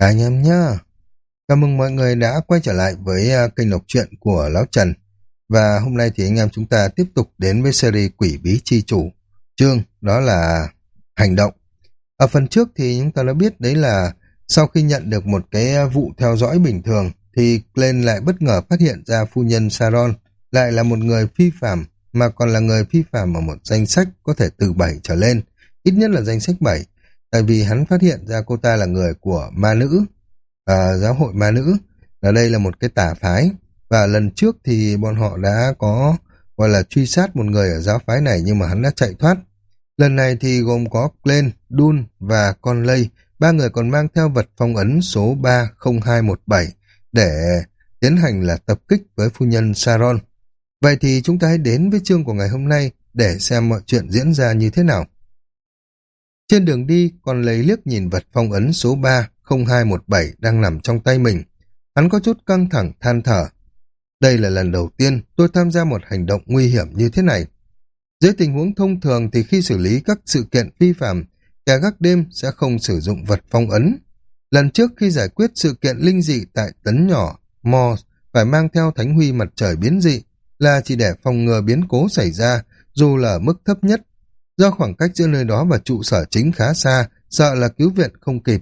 Cả anh em nhá. Chào mừng mọi người đã quay trở lại với à, kênh đọc truyện của Lão Trần. Và hôm nay thì anh em chúng ta tiếp tục đến với series Quỷ Bí Chi Chủ. Chương đó là Hành động. Ở phần trước thì chúng ta đã biết đấy là sau khi nhận được một cái à, vụ theo dõi bình thường thì Glenn lại bất ngờ phát hiện ra phu nhân Saron lại là một người phi phạm mà còn là người phi phạm ở một danh sách có thể từ 7 trở lên, ít nhất là danh sách 7 tại vì hắn phát hiện ra cô ta là người của ma nữ, à, giáo hội ma nữ, ở đây là một cái tả phái, và lần trước thì bọn họ đã có gọi là truy sát một người ở giáo phái này nhưng mà hắn đã chạy thoát. Lần này thì gồm có Glenn, Dun và Con Lây, ba người còn mang theo vật phong ấn số 30217 để tiến hành là tập kích với phu nhân Sharon. Vậy thì chúng ta hãy đến với chương của ngày hôm nay để xem mọi chuyện diễn ra như thế nào. Trên đường đi, còn lấy liếc nhìn vật phong ấn số 30217 đang nằm trong tay mình. Hắn có chút căng thẳng, than thở. Đây là lần đầu tiên tôi tham gia một hành động nguy hiểm như thế này. Dưới tình huống thông thường thì khi xử lý các sự kiện vi phạm, kẻ gác đêm sẽ không sử dụng vật phong ấn. Lần trước khi giải quyết sự kiện linh dị tại tấn nhỏ, mò phải mang theo thánh huy mặt trời biến dị là chỉ để phòng ngừa biến cố xảy ra, dù là ở mức thấp nhất Do khoảng cách giữa nơi đó và trụ sở chính khá xa, sợ là cứu viện không kịp.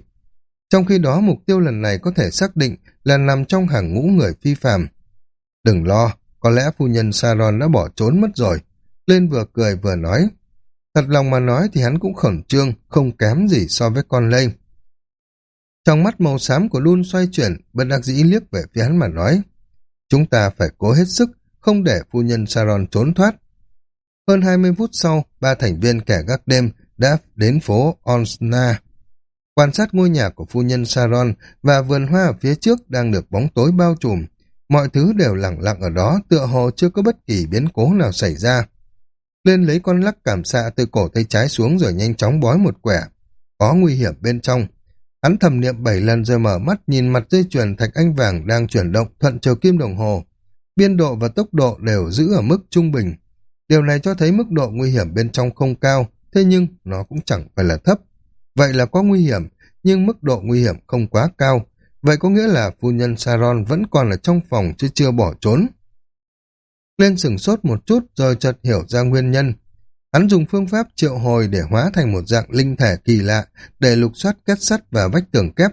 Trong khi đó mục tiêu lần này có thể xác định là nằm trong hàng ngũ người phi phàm. Đừng lo, có lẽ phu nhân Saron đã bỏ trốn mất rồi. Lên vừa cười vừa nói. Thật lòng mà nói thì hắn cũng khẩn trương, không kém gì so với con lây. Trong mắt màu xám của Lun xoay chuyển, bất đắc dĩ liếc về phía hắn mà nói. Chúng ta phải cố hết sức, không để phu nhân Saron trốn thoát. Hơn 20 phút sau, ba thành viên kẻ gác đêm đã đến phố Onsna. Quan sát ngôi nhà của phu nhân Sharon và vườn hoa ở phía trước đang được bóng tối bao trùm. Mọi thứ đều lặng lặng ở đó, tựa hồ chưa có bất kỳ biến cố nào xảy ra. Lên lấy con lắc cảm xạ từ cổ tay trái xuống rồi nhanh chóng bói một quẻ. Có nguy hiểm bên trong. Hắn thầm niệm bảy lần rồi mở mắt nhìn mặt dây chuyền thạch anh vàng đang chuyển động thuận chiều kim đồng hồ. Biên độ và tốc độ đều giữ ở mức trung bình. Điều này cho thấy mức độ nguy hiểm bên trong không cao, thế nhưng nó cũng chẳng phải là thấp. Vậy là có nguy hiểm, nhưng mức độ nguy hiểm không quá cao. Vậy có nghĩa là phu nhân Saron vẫn còn ở trong phòng chứ chưa bỏ trốn. Lên sửng sốt một chút rồi chợt hiểu ra nguyên nhân. Hắn dùng phương pháp triệu hồi để hóa thành một dạng linh thể kỳ lạ để lục soát kết sắt và vách tường kép.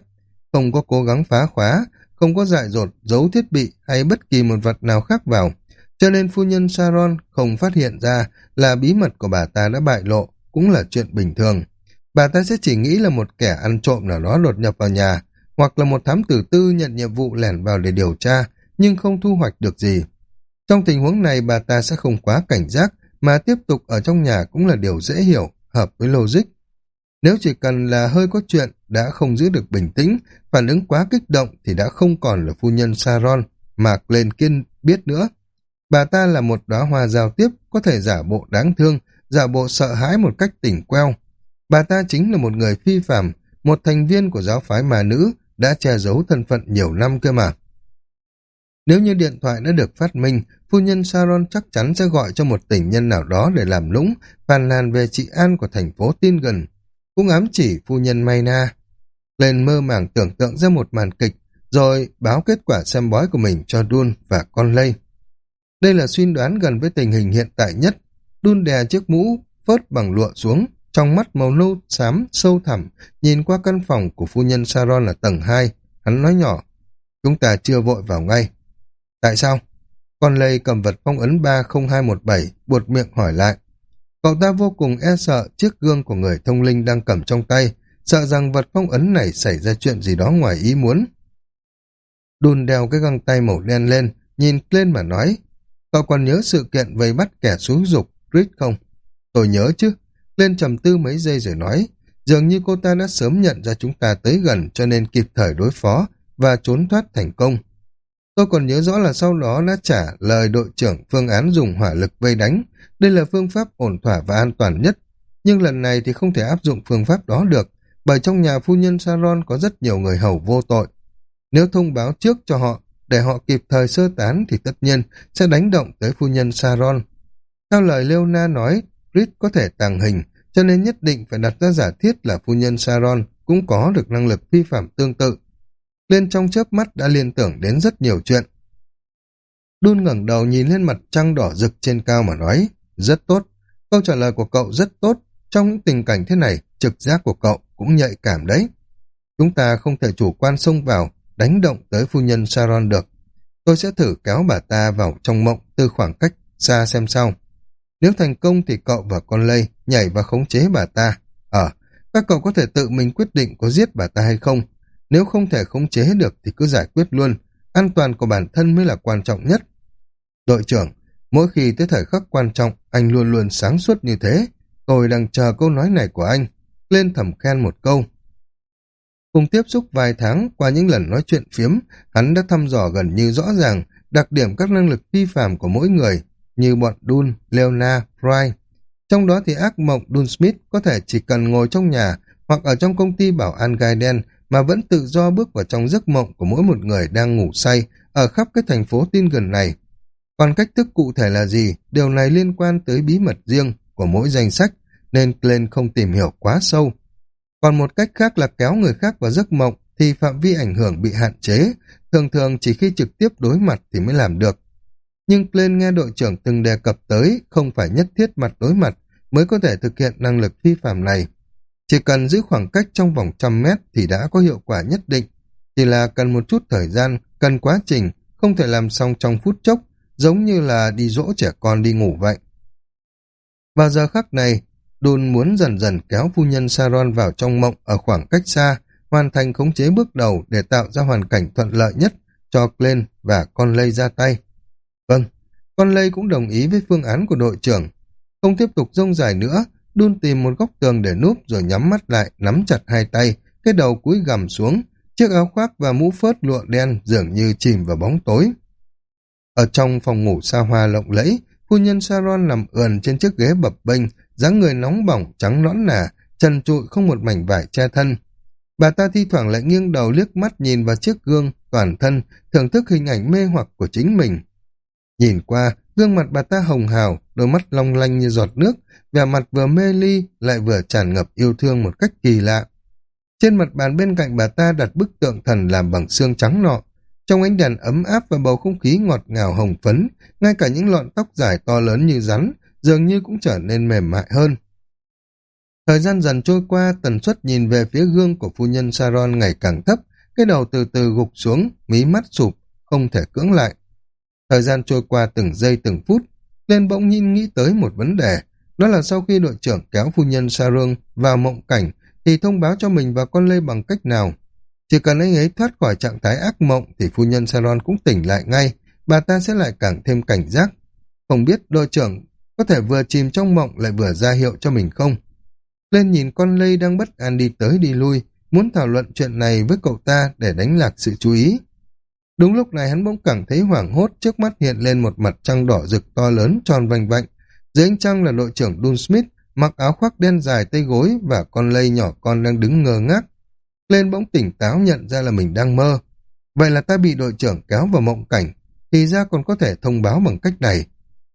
Không có cố gắng phá khóa, không có dại dột, giấu thiết bị hay bất kỳ một vật nào khác vào cho nên phu nhân Sharon không phát hiện ra là bí mật của bà ta đã bại lộ, cũng là chuyện bình thường. Bà ta sẽ chỉ nghĩ là một kẻ ăn trộm nào đó đột nhập vào nhà, hoặc là một thám tử tư nhận nhiệm vụ lẻn vào để điều tra, nhưng không thu hoạch được gì. Trong tình huống này bà ta sẽ không quá cảnh giác, mà tiếp tục ở trong nhà cũng là điều dễ hiểu, hợp với logic. Nếu chỉ cần là hơi có chuyện, đã không giữ được bình tĩnh, phản ứng quá kích động thì đã không còn là phu nhân Sharon, mà lên kiên biết nữa. Bà ta là một đóa hoa giao tiếp, có thể giả bộ đáng thương, giả bộ sợ hãi một cách tỉnh queo. Bà ta chính là một người phi phạm, một thành viên của giáo phái mà nữ, đã che giấu thân phận nhiều năm cơ mà. Nếu như điện thoại đã được phát minh, phu nhân Sharon chắc chắn sẽ gọi cho một tỉnh nhân nào đó để làm lũng, phàn nàn về trị an của thành phố tin gần. Cũng ám chỉ phu nhân Mayna. Lên mơ màng tưởng tượng ra một màn kịch, rồi báo kết quả xem bói của mình cho Dun và con Lây. Đây là suy đoán gần với tình hình hiện tại nhất. Đun đè chiếc mũ, phớt bằng lụa xuống, trong mắt màu nâu xám, sâu thẳm, nhìn qua căn phòng của phu nhân Saron là tầng 2. Hắn nói nhỏ, chúng ta chưa vội vào ngay. Tại sao? Con lây cầm vật phong ấn 30217, buột miệng hỏi lại. Cậu ta vô cùng e sợ chiếc gương của người thông linh đang cầm trong tay, sợ rằng vật phong ấn này xảy ra chuyện gì đó ngoài ý muốn. Đun đeo cái găng tay màu đen lên, nhìn lên mà nói, Cậu còn nhớ sự kiện vây bắt kẻ xuống dục, Chris không? Tôi nhớ chứ. Lên trầm tư mấy giây rồi nói, dường như cô ta đã sớm nhận ra chúng ta tới gần cho nên kịp thời đối phó và trốn thoát thành công. Tôi còn nhớ rõ là sau đó đã trả lời đội trưởng phương án dùng hỏa lực vây đánh. Đây là phương pháp ổn thỏa và an toàn nhất. Nhưng lần này thì không thể áp dụng phương pháp đó được, bởi trong nhà phu nhân Saron có rất nhiều người hầu vô tội. Nếu thông báo trước cho họ để họ kịp thời sơ tán thì tất nhiên sẽ đánh động tới phu nhân Saron. Theo lời Leona nói, Reed có thể tàng hình, cho nên nhất định phải đặt ra giả thiết là phu nhân Saron cũng có được năng lực vi phạm tương tự. lên trong chớp mắt đã liên tưởng đến rất nhiều chuyện. Đun ngẩng đầu nhìn lên mặt trăng đỏ rực trên cao mà nói, rất tốt. Câu trả lời của cậu rất tốt. Trong những tình cảnh thế này, trực giác của cậu cũng nhạy cảm đấy. Chúng ta không thể chủ quan xông vào, đánh động tới phu nhân Sharon được. Tôi sẽ thử kéo bà ta vào trong mộng từ khoảng cách xa xem sao. Nếu thành công thì cậu và con lây nhảy và khống chế bà ta. Ờ, các cậu có thể tự mình quyết định có giết bà ta hay không. Nếu không thể khống chế được thì cứ giải quyết luôn. An toàn của bản thân mới là quan trọng nhất. Đội trưởng, mỗi khi tới thời khắc quan trọng, anh luôn luôn sáng suốt như thế. Tôi đang chờ câu nói này của anh. Lên thầm khen một câu. Cùng tiếp xúc vài tháng, qua những lần nói chuyện phiếm, hắn đã thăm dò gần như rõ ràng đặc điểm các năng lực phi phạm của mỗi người, như bọn Dun, Leona, Fry. Trong đó thì ác mộng Dun Smith có thể chỉ cần ngồi trong nhà hoặc ở trong công ty bảo an gai đen mà vẫn tự do bước vào trong giấc mộng của mỗi một người đang ngủ say ở khắp cái thành phố tin gần này. Còn cách thức cụ thể là gì, điều này liên quan tới bí mật riêng của mỗi danh sách, nên Glenn không tìm hiểu quá sâu. Còn một cách khác là kéo người khác vào giấc mộng thì phạm vi ảnh hưởng bị hạn chế, thường thường chỉ khi trực tiếp đối mặt thì mới làm được. Nhưng lên nghe đội trưởng từng đề cập tới không phải nhất thiết mặt đối mặt mới có thể thực hiện năng lực phi phạm này. Chỉ cần giữ khoảng cách trong vòng trăm mét thì đã có hiệu quả nhất định. Chỉ là cần một chút thời gian, cần quá trình, không thể làm xong trong phút chốc, giống như là đi dỗ trẻ con đi ngủ vậy. Vào giờ khắc này, Đun muốn dần dần kéo phu nhân Saron vào trong mộng ở khoảng cách xa, hoàn thành khống chế bước đầu để tạo ra hoàn cảnh thuận lợi nhất cho Glenn và con lây ra tay. Vâng, con lây cũng đồng ý với phương án của đội trưởng. Không tiếp tục rông dài nữa, Đun tìm một góc tường để núp rồi nhắm mắt lại, nắm chặt hai tay, cái đầu cúi gằm xuống, chiếc áo khoác và mũ phớt lụa đen dường như chìm vào bóng tối. Ở trong phòng ngủ xa hoa lộng lẫy, phu nhân Saron nằm ườn trên chiếc ghế bập bênh, dáng người nóng bỏng, trắng nõn nà, trần trụi không một mảnh vải che thân. Bà ta thi thoảng lại nghiêng đầu liếc mắt nhìn vào chiếc gương, toàn thân, thưởng thức hình ảnh mê hoặc của chính mình. Nhìn qua, gương mặt bà ta hồng hào, đôi mắt long lanh như giọt nước, vẻ mặt vừa mê ly lại vừa tràn ngập yêu thương một cách kỳ lạ. Trên mặt bàn bên cạnh bà ta đặt bức tượng thần làm bằng xương trắng nọ. Trong ánh đèn ấm áp và bầu không khí ngọt ngào hồng phấn, ngay cả những lọn tóc dài to lớn như rắn, dường như cũng trở nên mềm mại hơn. Thời gian dần trôi qua, tần suất nhìn về phía gương của phu nhân Saron ngày càng thấp, cái đầu từ từ gục xuống, mí mắt sụp, không thể cưỡng lại. Thời gian trôi qua từng giây từng phút, lên bỗng nhiên nghĩ tới một vấn đề, đó là sau khi đội trưởng kéo phu nhân Saron vào mộng cảnh thì thông báo cho mình và con Lê bằng cách nào. Chỉ cần anh ấy thoát khỏi trạng thái ác mộng thì phu nhân Saron cũng tỉnh lại ngay, bà ta sẽ lại càng thêm cảnh giác. Không biết đội trưởng có thể vừa chìm trong mộng lại vừa ra hiệu cho mình không? Lên nhìn con Lê đang bất an đi tới đi lui, muốn thảo luận chuyện này với cậu ta để đánh lạc sự chú ý. Đúng lúc này hắn bỗng cảm thấy hoảng hốt trước mắt hiện lên một mặt trăng đỏ rực to lớn tròn vành vạnh. Dưới ánh trăng là đội trưởng Dun Smith mặc áo khoác đen dài tay gối và con lây nhỏ con đang đứng ngơ ngác. Lên bỗng tỉnh táo nhận ra là mình đang mơ. Vậy là ta bị đội trưởng kéo vào mộng cảnh, thì ra còn có thể thông báo bằng cách này.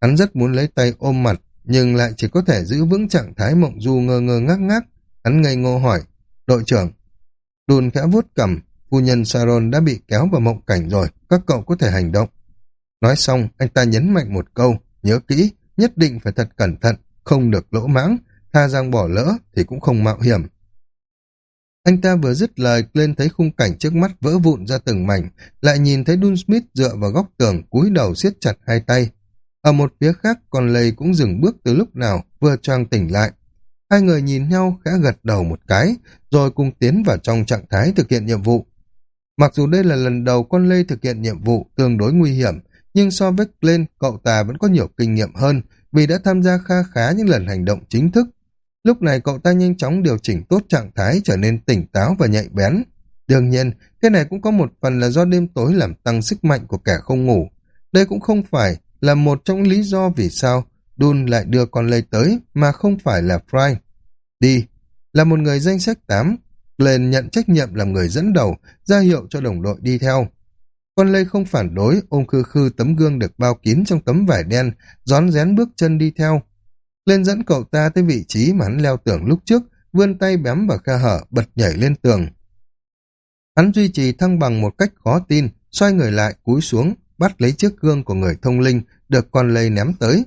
Hắn rất muốn lấy tay ôm mặt, nhưng lại chỉ có thể giữ vững trạng thái mộng du ngơ ngơ ngác ngác. Hắn ngây ngô hỏi, đội trưởng. Đùn khẽ vuốt cầm, phu nhân Saron đã bị kéo vào mộng cảnh rồi, các cậu có thể hành động. Nói xong, anh ta nhấn mạnh một câu, nhớ kỹ, nhất định phải thật cẩn thận, không được lỗ mãng, tha rằng bỏ lỡ thì cũng không mạo hiểm. Anh ta vừa dứt lời lên thấy khung cảnh trước mắt vỡ vụn ra từng mảnh, lại nhìn thấy Dun Smith dựa vào góc tường cúi đầu siết chặt hai tay. Ở một phía khác, con lầy cũng dừng bước từ lúc nào, vừa choang tỉnh lại. Hai người nhìn nhau khẽ gật đầu một cái, rồi cùng tiến vào trong trạng thái thực hiện nhiệm vụ. Mặc dù đây là lần đầu con lây thực hiện nhiệm vụ tương đối nguy hiểm, nhưng so với Glenn, cậu ta vẫn có nhiều kinh nghiệm hơn vì đã tham gia kha khá những lần hành động chính thức. Lúc này cậu ta nhanh chóng điều chỉnh tốt trạng thái trở nên tỉnh táo và nhạy bén. Đương nhiên, cái này cũng có một phần là do đêm tối làm tăng sức mạnh của kẻ không ngủ. Đây cũng không phải là một trong lý do vì sao Dun lại đưa con lây tới mà không phải là Fry. Đi, là một người danh sách 8, Glenn nhận trách nhiệm làm người dẫn đầu, ra hiệu cho đồng đội đi theo. Con lây không phản đối, ôm khư khư tấm gương được bao kín trong tấm vải đen, rón rén bước chân đi theo. Lên dẫn cậu ta tới vị trí mà hắn leo tường lúc trước, vươn tay bém vào khe hở, bật nhảy lên tường. Hắn duy trì thăng bằng một cách khó tin, xoay người lại cúi xuống, bắt lấy chiếc gương của người thông linh được con lây ném tới.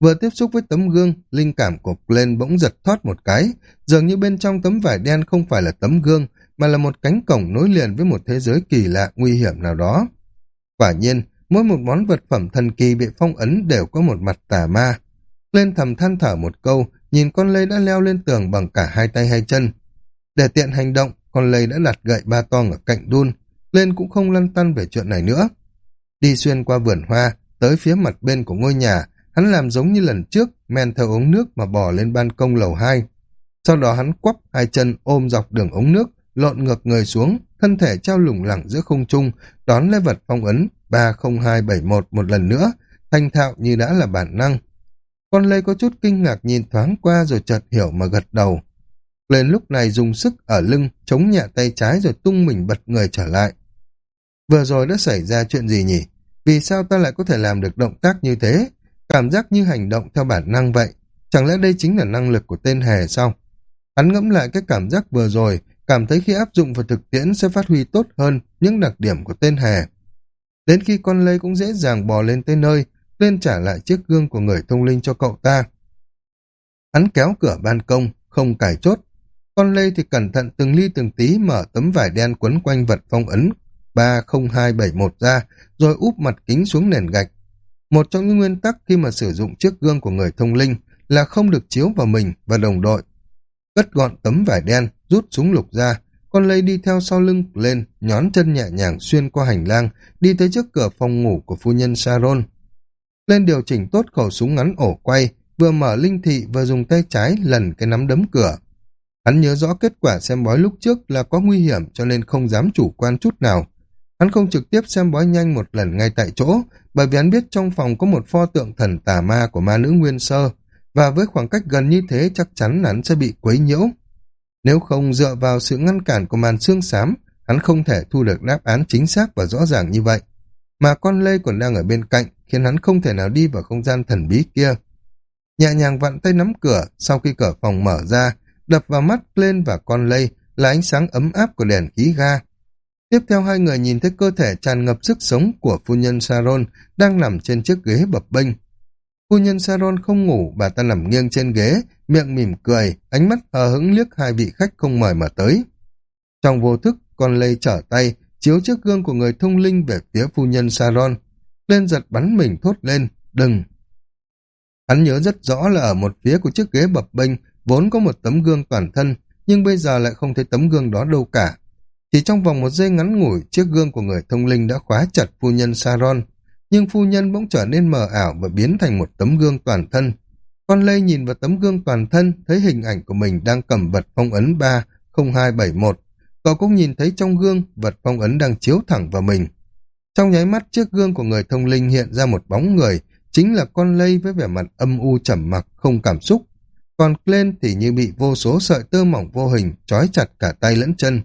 Vừa tiếp xúc với tấm gương, linh cảm của lên bỗng giật thoát một cái, dường như bên trong tấm vải đen không phải là tấm gương, mà là một cánh cổng nối liền với một thế giới kỳ lạ nguy hiểm nào đó. Quả nhiên, mỗi một món vật phẩm thần kỳ bị phong ấn đều có một mặt tà ma. Lên thầm than thở một câu, nhìn con lây đã leo lên tường bằng cả hai tay hai chân. Để tiện hành động, con lây đã đặt gậy ba tong ở cạnh đun, lên cũng không lăn tăn về chuyện này nữa. Đi xuyên qua vườn hoa, tới phía mặt bên của ngôi nhà, hắn làm giống như lần trước, men theo ống nước mà bò lên ban công lầu hai. Sau đó hắn quắp hai chân ôm dọc đường ống nước, lộn ngược người xuống, thân thể trao lủng lẳng giữa không trung, đón lấy vật phong ấn 30271 một lần nữa, thanh thạo như đã là bản năng. Con Lê có chút kinh ngạc nhìn thoáng qua rồi chợt hiểu mà gật đầu. Lên lúc này dùng sức ở lưng, chống nhẹ tay trái rồi tung mình bật người trở lại. Vừa rồi đã xảy ra chuyện gì nhỉ? Vì sao ta lại có thể làm được động tác như thế? Cảm giác như hành động theo bản năng vậy. Chẳng lẽ đây chính là năng lực của tên hề sao? Hắn ngẫm lại cái cảm giác vừa rồi, cảm thấy khi áp dụng vào thực tiễn sẽ phát huy tốt hơn những đặc điểm của tên hề. Đến khi con lây cũng dễ dàng bò lên tới nơi, lên trả lại chiếc gương của người thông linh cho cậu ta. Hắn kéo cửa ban công, không cài chốt. Con lây thì cẩn thận từng ly từng tí mở tấm vải đen quấn quanh vật phong ấn 30271 ra, rồi úp mặt kính xuống nền gạch. Một trong những nguyên tắc khi mà sử dụng chiếc gương của người thông linh là không được chiếu vào mình và đồng đội. Cất gọn tấm vải đen, rút súng lục ra, con lây đi theo sau lưng lên, nhón chân nhẹ nhàng xuyên qua hành lang, đi tới trước cửa phòng ngủ của phu nhân Sharon. Lên điều chỉnh tốt khẩu súng ngắn ổ quay, vừa mở linh thị vừa dùng tay trái lần cái nắm đấm cửa. Hắn nhớ rõ kết quả xem bói lúc trước là có nguy hiểm cho nên không dám chủ quan chút nào. Hắn không trực tiếp xem bói nhanh một lần ngay tại chỗ, bởi vì hắn biết trong phòng có một pho tượng thần tà ma của ma nữ Nguyên Sơ, và với khoảng cách gần như thế chắc chắn hắn sẽ bị quấy nhiễu. Nếu không dựa vào sự ngăn cản của màn xương xám, hắn không thể thu được đáp án chính xác và rõ ràng như vậy. Mà con lê còn đang ở bên cạnh, khiến hắn không thể nào đi vào không gian thần bí kia. Nhẹ nhàng vặn tay nắm cửa, sau khi cửa phòng mở ra, đập vào mắt lên và con lây là ánh sáng ấm áp của đèn khí ga. Tiếp theo hai người nhìn thấy cơ thể tràn ngập sức sống của phu nhân saron đang nằm trên chiếc ghế bập bênh. Phu nhân saron không ngủ, bà ta nằm nghiêng trên ghế, miệng mỉm cười, ánh mắt hờ hững liếc hai vị khách không mời mà tới. Trong vô thức, con lây trở tay, chiếu chiếc gương của người thông linh về phía phu nhân saron Lên giật bắn mình thốt lên, đừng. Hắn nhớ rất rõ là ở một phía của chiếc ghế bập bênh vốn có một tấm gương toàn thân, nhưng bây giờ lại không thấy tấm gương đó đâu cả. Chỉ trong vòng một giây ngắn ngủi, chiếc gương của người thông linh đã khóa chặt phu nhân Saron, nhưng phu nhân bỗng trở nên mờ ảo và biến thành một tấm gương toàn thân. Con lê nhìn vào tấm gương toàn thân, thấy hình ảnh của mình đang cầm vật phong ấn 30271. Cậu cũng nhìn thấy trong gương, vật phong ấn đang chiếu thẳng vào mình. Trong nháy mắt, chiếc gương của người thông linh hiện ra một bóng người, chính là con lây với vẻ mặt âm u trầm mặc, không cảm xúc. Còn Glenn thì như bị vô số sợi tơ mỏng vô hình, trói chặt cả tay lẫn chân.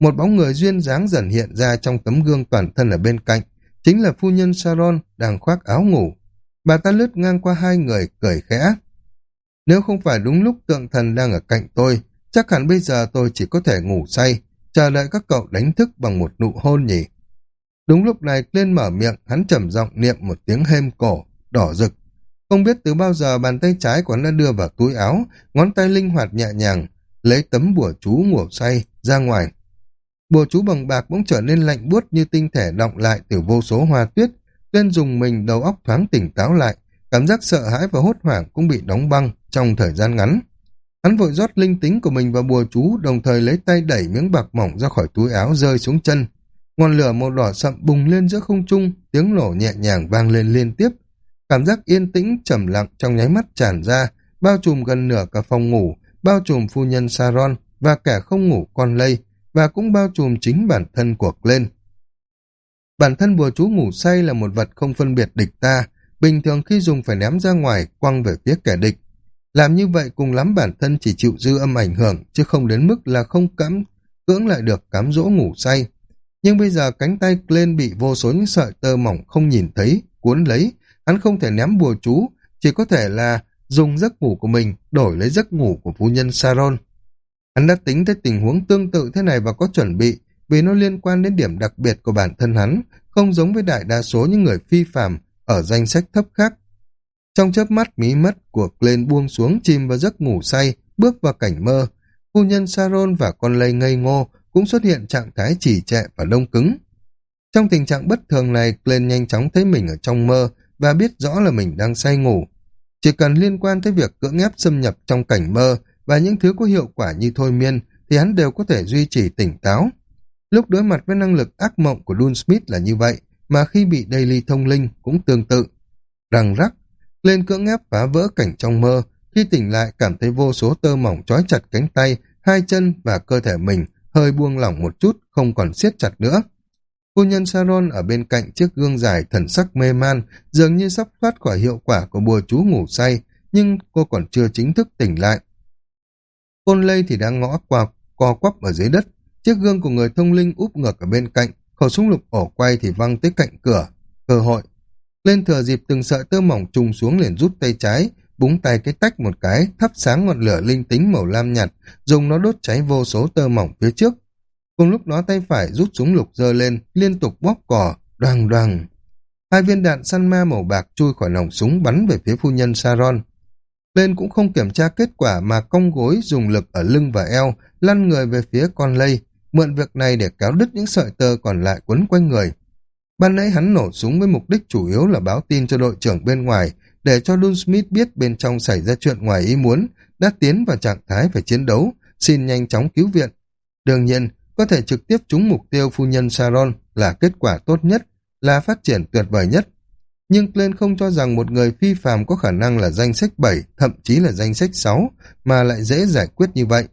Một bóng người duyên dáng dần hiện ra trong tấm gương toàn thân ở bên cạnh, chính là phu nhân Sharon đang khoác áo ngủ. Bà ta lướt ngang qua hai người, cười khẽ. Nếu không phải đúng lúc tượng thần đang ở cạnh tôi, chắc hẳn bây giờ tôi chỉ có thể ngủ say, chờ đợi các cậu đánh thức bằng một nụ hôn nhỉ. Đúng lúc này lên mở miệng, hắn trầm giọng niệm một tiếng hêm cổ, đỏ rực. Không biết từ bao giờ bàn tay trái của hắn đã đưa vào túi áo, ngón tay linh hoạt nhẹ nhàng, lấy tấm bùa chú ngủ say ra ngoài. Bùa chú bằng bạc bỗng trở nên lạnh buốt như tinh thể động lại từ vô số hoa tuyết, tuyên dùng mình đầu óc thoáng tỉnh táo lại, cảm giác sợ hãi và hốt hoảng cũng bị đóng băng trong thời gian ngắn. Hắn vội rót linh tính của mình vào bùa chú, đồng thời lấy tay đẩy miếng bạc mỏng ra khỏi túi áo rơi xuống chân. Ngọn lửa màu đỏ sậm bùng lên giữa không trung, tiếng nổ nhẹ nhàng vang lên liên tiếp. Cảm giác yên tĩnh, trầm lặng trong nháy mắt tràn ra, bao trùm gần nửa cả phòng ngủ, bao trùm phu nhân Saron và kẻ không ngủ con lây, và cũng bao trùm chính bản thân của lên. Bản thân bùa chú ngủ say là một vật không phân biệt địch ta, bình thường khi dùng phải ném ra ngoài, quăng về phía kẻ địch. Làm như vậy cùng lắm bản thân chỉ chịu dư âm ảnh hưởng, chứ không đến mức là không cắm, cưỡng lại được cám dỗ ngủ say. Nhưng bây giờ cánh tay lên bị vô số những sợi tơ mỏng không nhìn thấy, cuốn lấy, hắn không thể ném bùa chú, chỉ có thể là dùng giấc ngủ của mình đổi lấy giấc ngủ của phu nhân Saron. Hắn đã tính tới tình huống tương tự thế này và có chuẩn bị, vì nó liên quan đến điểm đặc biệt của bản thân hắn, không giống với đại đa số những người phi phàm ở danh sách thấp khác. Trong chớp mắt mí mắt của Glenn buông xuống chìm vào giấc ngủ say, bước vào cảnh mơ. Phu nhân Saron và con lây ngây ngô cũng xuất hiện trạng thái chỉ trệ và đông cứng. Trong tình trạng bất thường này, Glenn nhanh chóng thấy mình ở trong mơ và biết rõ là mình đang say ngủ. Chỉ cần liên quan tới việc cưỡng ép xâm nhập trong cảnh mơ và những thứ có hiệu quả như thôi miên thì hắn đều có thể duy trì tỉnh táo. Lúc đối mặt với năng lực ác mộng của Dun Smith là như vậy, mà khi bị Daily thông linh cũng tương tự. Răng rắc, lên cưỡng ép phá vỡ cảnh trong mơ, khi tỉnh lại cảm thấy vô số tơ mỏng trói chặt cánh tay, hai chân và cơ thể mình hơi buông lỏng một chút, không còn siết chặt nữa. cô nhân Saron ở bên cạnh chiếc gương dài thần sắc mê man, dường như sắp thoát khỏi hiệu quả của bùa chú ngủ say, nhưng cô còn chưa chính thức tỉnh lại. Côn lây thì đang ngõ qua co quắp ở dưới đất, chiếc gương của người thông linh úp ngược ở bên cạnh, khẩu súng lục ổ quay thì văng tới cạnh cửa. Cơ hội. Lên thừa dịp từng sợi tơ mỏng trùng xuống liền rút tay trái, búng tay cái tách một cái, thắp sáng ngọn lửa linh tính màu lam nhạt, dùng nó đốt cháy vô số tơ mỏng phía trước. Cùng lúc đó tay phải rút súng lục giơ lên, liên tục bóp cò, đoàng đoàng. Hai viên đạn săn ma màu bạc chui khỏi nòng súng bắn về phía phu nhân Saron. Lên cũng không kiểm tra kết quả mà cong gối dùng lực ở lưng và eo, lăn người về phía con lây, mượn việc này để kéo đứt những sợi tơ còn lại quấn quanh người. Ban nãy hắn nổ súng với mục đích chủ yếu là báo tin cho đội trưởng bên ngoài, để cho Dun Smith biết bên trong xảy ra chuyện ngoài ý muốn, đã tiến vào trạng thái phải chiến đấu, xin nhanh chóng cứu viện. Đương nhiên, có thể trực tiếp trúng mục tiêu phu nhân Sharon là kết quả tốt nhất, là phát triển tuyệt vời nhất. Nhưng Glenn không cho rằng một người phi phàm có khả năng là danh sách 7, thậm chí là danh sách 6, mà lại dễ giải quyết như vậy.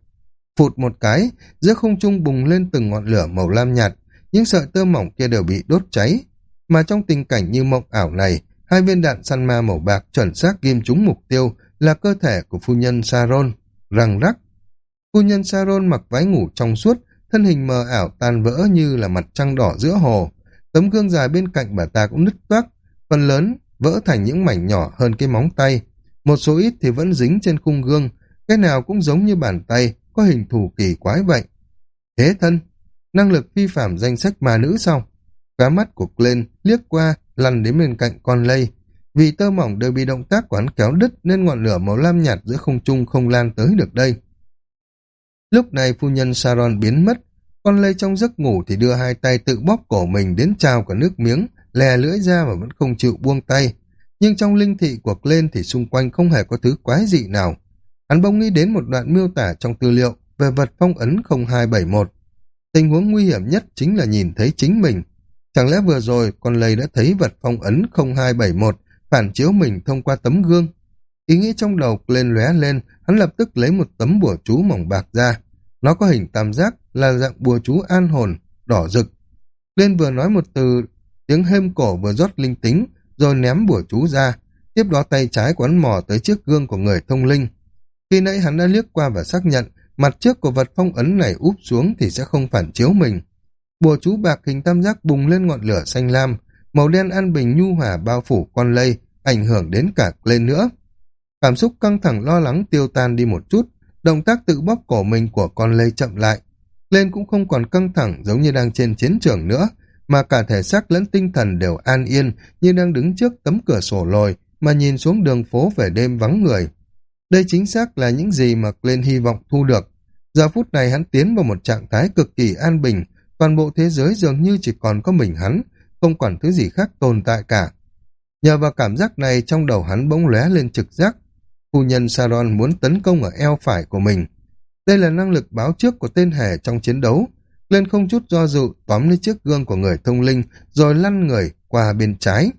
Phụt một cái, giữa không trung bùng lên từng ngọn lửa màu lam nhạt, những sợi tơ mỏng kia đều bị đốt cháy. Mà trong tình cảnh như mộng ảo này, hai viên đạn săn ma màu bạc chuẩn xác ghim trúng mục tiêu là cơ thể của phu nhân Saron, răng rắc. Phu nhân Saron mặc váy ngủ trong suốt, thân hình mờ ảo tan vỡ như là mặt trăng đỏ giữa hồ. Tấm gương dài bên cạnh bà ta cũng nứt toác, phần lớn vỡ thành những mảnh nhỏ hơn cái móng tay. Một số ít thì vẫn dính trên khung gương, cái nào cũng giống như bàn tay, có hình thù kỳ quái vậy. Thế thân, năng lực phi phạm danh sách ma nữ sau. Cá mắt của Glenn liếc qua, lăn đến bên cạnh con lây. Vì tơ mỏng đều bị động tác của hắn kéo đứt nên ngọn lửa màu lam nhạt giữa không trung không lan tới được đây. Lúc này phu nhân Sharon biến mất, con lây trong giấc ngủ thì đưa hai tay tự bóp cổ mình đến trào cả nước miếng, lè lưỡi ra mà vẫn không chịu buông tay. Nhưng trong linh thị của lên thì xung quanh không hề có thứ quái dị nào. Hắn bỗng nghĩ đến một đoạn miêu tả trong tư liệu về vật phong ấn 0271. Tình huống nguy hiểm nhất chính là nhìn thấy chính mình. Chẳng lẽ vừa rồi con lầy đã thấy vật phong ấn 0271 phản chiếu mình thông qua tấm gương? Ý nghĩ trong đầu lên lóe lên, hắn lập tức lấy một tấm bùa chú mỏng bạc ra. Nó có hình tam giác là dạng bùa chú an hồn, đỏ rực. Lên vừa nói một từ, tiếng hêm cổ vừa rót linh tính, rồi ném bùa chú ra. Tiếp đó tay trái quán mò tới chiếc gương của người thông linh. Khi nãy hắn đã liếc qua và xác nhận mặt trước của vật phong ấn này úp xuống thì sẽ không phản chiếu mình. Bùa chú bạc hình tam giác bùng lên ngọn lửa xanh lam, màu đen an bình nhu hòa bao phủ con lây, ảnh hưởng đến cả lên nữa. Cảm xúc căng thẳng lo lắng tiêu tan đi một chút, động tác tự bóp cổ mình của con lây chậm lại. Lên cũng không còn căng thẳng giống như đang trên chiến trường nữa, mà cả thể xác lẫn tinh thần đều an yên như đang đứng trước tấm cửa sổ lồi mà nhìn xuống đường phố về đêm vắng người. Đây chính xác là những gì mà Glenn hy vọng thu được. Giờ phút này hắn tiến vào một trạng thái cực kỳ an bình, toàn bộ thế giới dường như chỉ còn có mình hắn, không còn thứ gì khác tồn tại cả. Nhờ vào cảm giác này trong đầu hắn bỗng lóe lên trực giác, phu nhân Saron muốn tấn công ở eo phải của mình. Đây là năng lực báo trước của tên hề trong chiến đấu. Lên không chút do dự tóm lấy chiếc gương của người thông linh rồi lăn người qua bên trái.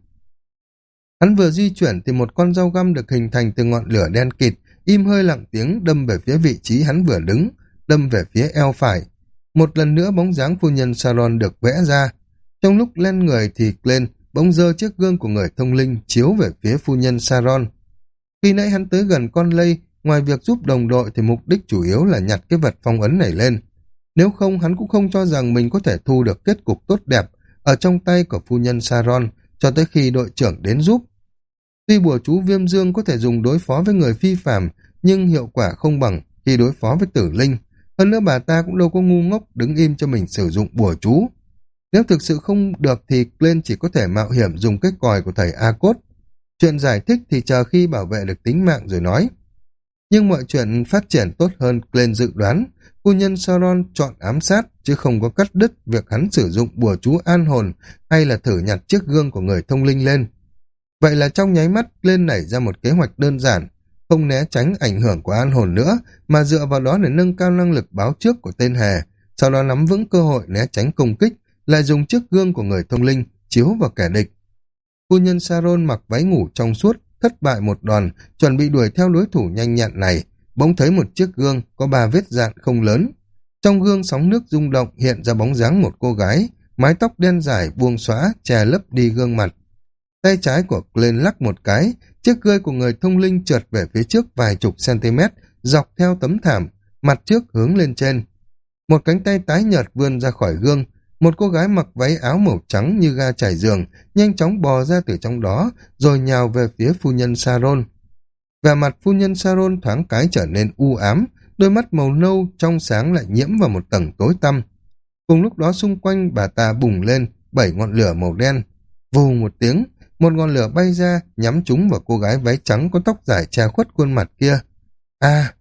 Hắn vừa di chuyển thì một con dao găm được hình thành từ ngọn lửa đen kịt, im hơi lặng tiếng đâm về phía vị trí hắn vừa đứng, đâm về phía eo phải. Một lần nữa bóng dáng phu nhân Saron được vẽ ra. Trong lúc lên người thì lên bỗng dơ chiếc gương của người thông linh chiếu về phía phu nhân Saron. Khi nãy hắn tới gần con lây, ngoài việc giúp đồng đội thì mục đích chủ yếu là nhặt cái vật phong ấn này lên. Nếu không, hắn cũng không cho rằng mình có thể thu được kết cục tốt đẹp ở trong tay của phu nhân Saron cho tới khi đội trưởng đến giúp. Tuy bùa chú viêm dương có thể dùng đối phó với người phi phạm, nhưng hiệu quả không bằng khi đối phó với tử linh. Hơn nữa bà ta cũng đâu có ngu ngốc đứng im cho mình sử dụng bùa chú. Nếu thực sự không được thì Glenn chỉ có thể mạo hiểm dùng cái còi của thầy A-Cốt. Chuyện giải thích thì chờ khi bảo vệ được tính mạng rồi nói. Nhưng mọi chuyện phát triển tốt hơn Glenn dự đoán. Phu nhân Sauron chọn ám sát chứ không có cắt đứt việc hắn sử dụng bùa chú an hồn hay là thử nhặt chiếc gương của người thông linh lên. Vậy là trong nháy mắt lên nảy ra một kế hoạch đơn giản, không né tránh ảnh hưởng của an hồn nữa, mà dựa vào đó để nâng cao năng lực báo trước của tên hề, sau đó nắm vững cơ hội né tránh công kích, lại dùng chiếc gương của người thông linh chiếu vào kẻ địch. Phu nhân Saron mặc váy ngủ trong suốt, thất bại một đòn, chuẩn bị đuổi theo đối thủ nhanh nhẹn này, bỗng thấy một chiếc gương có ba vết dạn không lớn. Trong gương sóng nước rung động hiện ra bóng dáng một cô gái, mái tóc đen dài buông xóa, che lấp đi gương mặt. Tay trái của lên lắc một cái, chiếc gươi của người thông linh trượt về phía trước vài chục cm, dọc theo tấm thảm, mặt trước hướng lên trên. Một cánh tay tái nhợt vươn ra khỏi gương, một cô gái mặc váy áo màu trắng như ga trải giường, nhanh chóng bò ra từ trong đó, rồi nhào về phía phu nhân Saron. vẻ mặt phu nhân Saron thoáng cái trở nên u ám, đôi mắt màu nâu trong sáng lại nhiễm vào một tầng tối tăm. Cùng lúc đó xung quanh bà ta bùng lên bảy ngọn lửa màu đen. Vù một tiếng, một ngọn lửa bay ra nhắm trúng vào cô gái váy trắng có tóc dài che khuất khuôn mặt kia. À,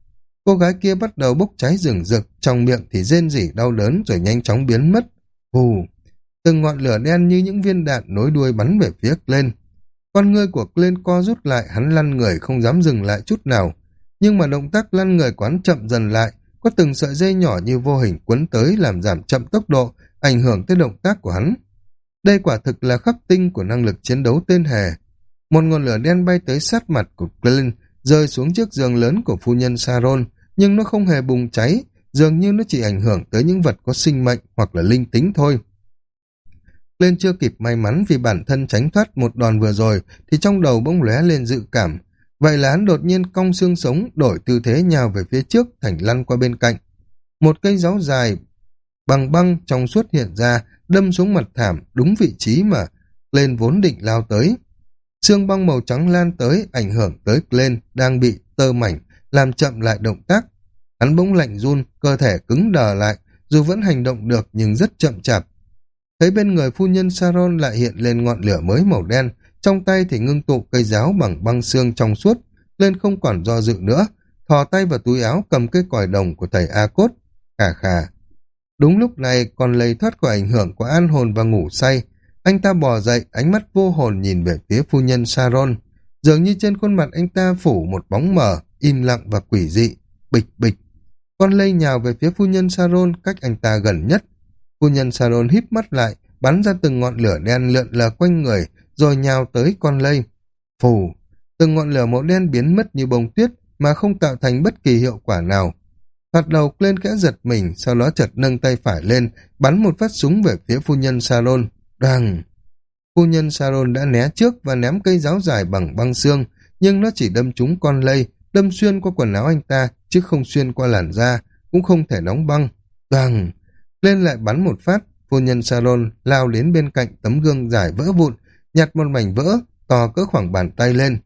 cô gái kia bắt đầu bốc cháy rừng rực, trong miệng thì rên rỉ đau đớn rồi nhanh chóng biến mất. Hù, từng ngọn lửa đen như những viên đạn nối đuôi bắn về phía lên. Con ngươi của lên co rút lại, hắn lăn người không dám dừng lại chút nào. Nhưng mà động tác lăn người quán chậm dần lại, có từng sợi dây nhỏ như vô hình quấn tới làm giảm chậm tốc độ, ảnh hưởng tới động tác của hắn. Đây quả thực là khắc tinh của năng lực chiến đấu tên hề. Một ngọn lửa đen bay tới sát mặt của Glenn, rơi xuống chiếc giường lớn của phu nhân Saron, nhưng nó không hề bùng cháy, dường như nó chỉ ảnh hưởng tới những vật có sinh mệnh hoặc là linh tính thôi. Lên chưa kịp may mắn vì bản thân tránh thoát một đòn vừa rồi, thì trong đầu bỗng lóe lên dự cảm. Vậy là hắn đột nhiên cong xương sống, đổi tư thế nhào về phía trước, thành lăn qua bên cạnh. Một cây giáo dài bằng băng trong suốt hiện ra, đâm xuống mặt thảm, đúng vị trí mà lên vốn định lao tới. Xương băng màu trắng lan tới, ảnh hưởng tới lên đang bị tơ mảnh, làm chậm lại động tác. Hắn bỗng lạnh run, cơ thể cứng đờ lại, dù vẫn hành động được nhưng rất chậm chạp. Thấy bên người phu nhân Saron lại hiện lên ngọn lửa mới màu đen, trong tay thì ngưng tụ cây giáo bằng băng xương trong suốt, lên không còn do dự nữa, thò tay vào túi áo cầm cây còi đồng của thầy A-Cốt. Khà khà. Đúng lúc này còn lấy thoát khỏi ảnh hưởng của an hồn và ngủ say, anh ta bò dậy, ánh mắt vô hồn nhìn về phía phu nhân Saron. Dường như trên khuôn mặt anh ta phủ một bóng mờ, im lặng và quỷ dị. Bịch bịch. Con lây nhào về phía phu nhân Saron cách anh ta gần nhất. Phu nhân Saron híp mắt lại, bắn ra từng ngọn lửa đen lượn lờ quanh người, rồi nhào tới con lây. Phù, từng ngọn lửa màu đen biến mất như bông tuyết mà không tạo thành bất kỳ hiệu quả nào. Thoạt đầu lên kẽ giật mình, sau đó chợt nâng tay phải lên, bắn một phát súng về phía phu nhân Saron. Đằng! Phu nhân Saron đã né trước và ném cây giáo dài bằng băng xương, nhưng nó chỉ đâm trúng con lây, đâm xuyên qua quần áo anh ta, chứ không xuyên qua làn da, cũng không thể đóng băng. toàn Lên lại bắn một phát, phu nhân salon lao đến bên cạnh tấm gương dài vỡ vụn, nhặt một mảnh vỡ, to cỡ khoảng bàn tay lên.